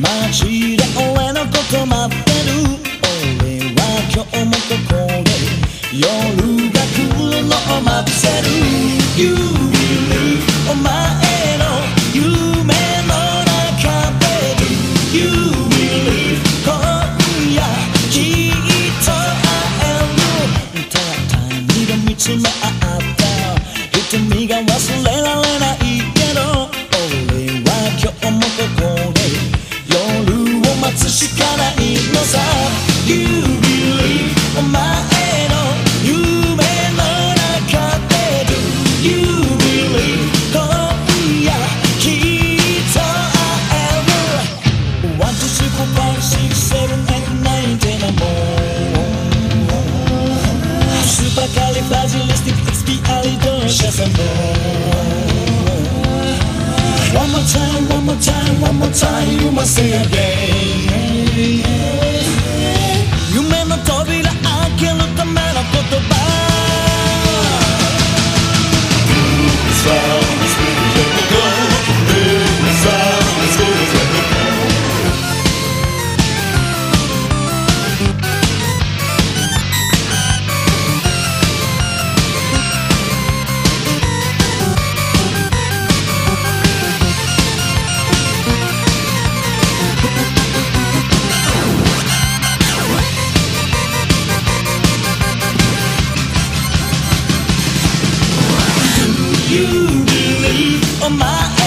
街で俺のこと待ってる。俺は今日もここで夜が来るのを待ってる。You believe お前の夢の中で。You believe 今夜。きっと会えるただ二度見つめ合った瞳が忘れられないけど。俺は今日もここで One more time, one more time, one more time, you must say again you believe on my